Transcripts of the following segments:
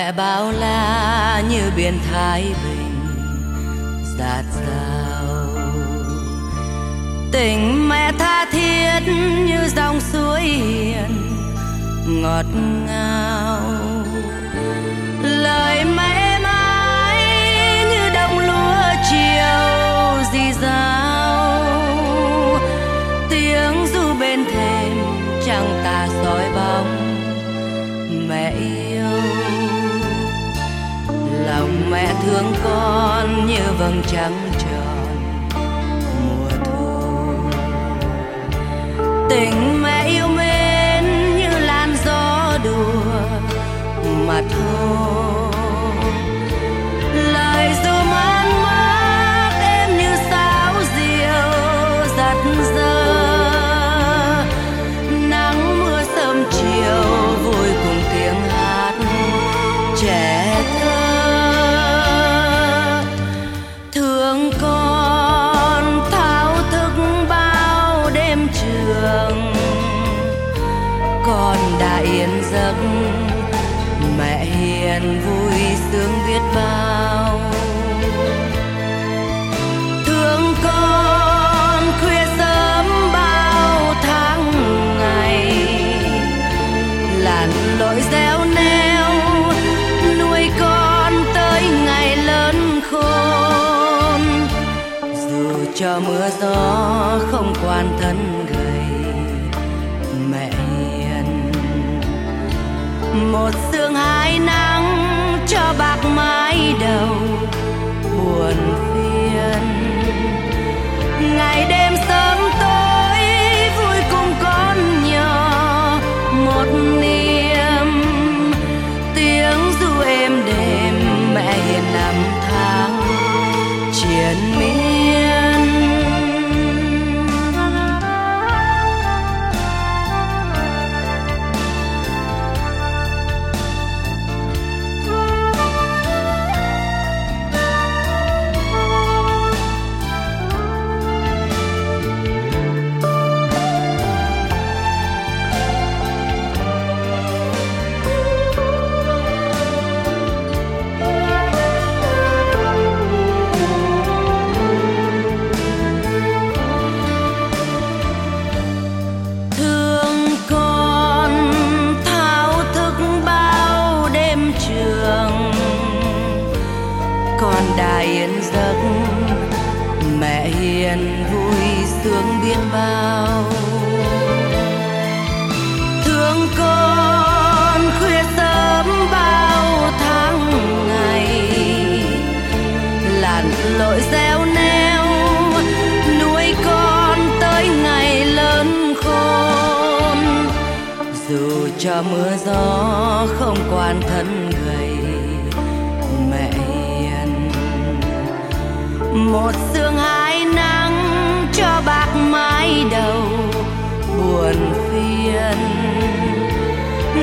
mẹ bao la như biển thái bình, dạt dào. Tình mẹ tha thiết như dòng suối hiền, ngọt ngào. Lời mẹ thương con như vầng trăng tròn mùa thu. Tình mẹ yêu mến như làn gió đùa mà thôi. Hiền vui sướng biết bao. Thương con khuya sớm bao tháng ngày lặn lội gieo neo, nuôi con tới ngày lớn khôn. Dù cho mưa gió không quan thân gầy, mẹ hiền. Một sương hai nắng buồn đã yên giấc. Mẹ hiền vui sướng biết bao. Thương con khuya sớm bao tháng ngày. Lặn lội gieo neo, nuôi con tới ngày lớn khôn. Dù cho mưa gió không quan thân gầy một sương hai nắng cho bạc mái đầu, buồn phiền.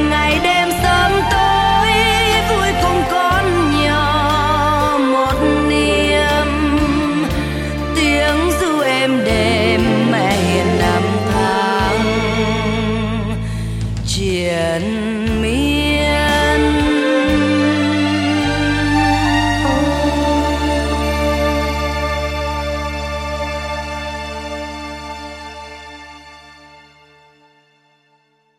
Ngày đêm sớm tối, vui cùng con nhỏ một niềm. Tiếng du êm đềm mẹ hiền năm tháng, triền